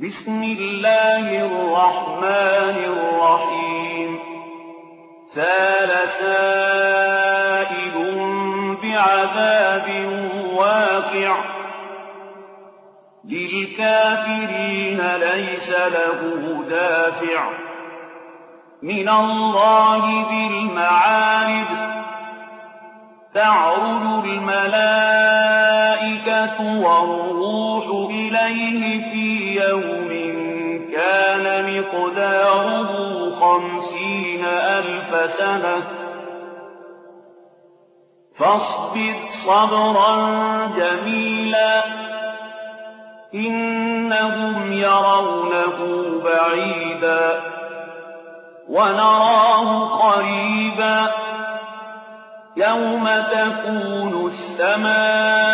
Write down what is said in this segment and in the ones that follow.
بسم الله الرحمن الرحيم. سال سائل بعذاب واقع. للكافرين ليس له دافع. من الله ذي المعارج تعرج الملائكة والروح إليه في يوم كان مقداره خمسين ألف سنة. فاصبر صبرا جميلا إنهم يرونه بعيدا ونراه قريبا. يوم تكون السماء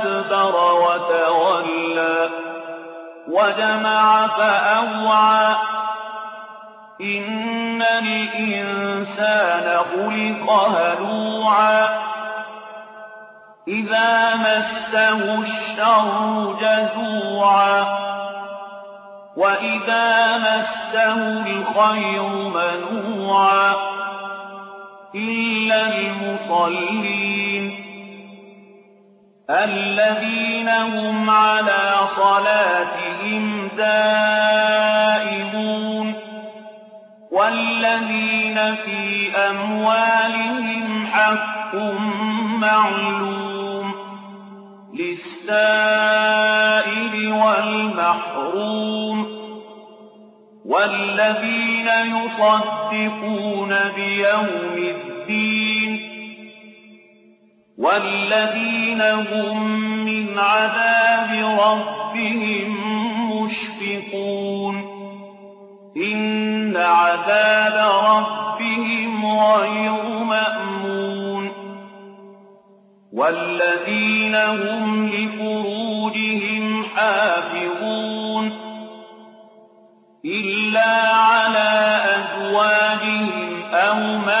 وجمع فأوعى. إن الإنسان خلق هلوعا. إذا مسه الشر جزوعا. وإذا مسه الخير منوعا. إلا المصلين. الذين هم على صلاتهم دائمون والذين في أموالهم حق معلوم للسائل والمحروم والذين يصدقون بيوم الدين والذين هم من عذاب ربهم مشفقون. إن عذاب ربهم غير مأمون. والذين هم لفروجهم حافظون. إلا على أزواجهم أو ما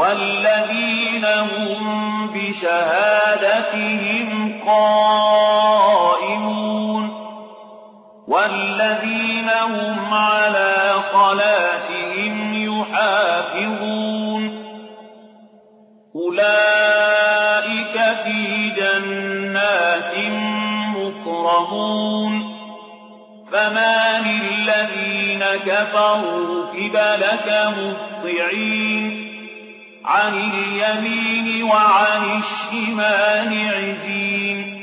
والذين هم بشهادتهم قائمون والذين هم على صلاتهم يحافظون أولئك في جنات مكرمون فما للذين كفروا قبلك مهطعين عن اليمين وعن الشمال عزين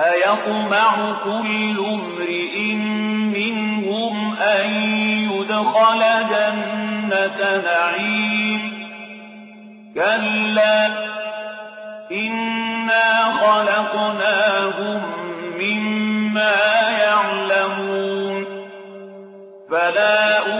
أيطمع كل امرئ منهم أن يدخل جنة نعيم. كلا إنا خلقناهم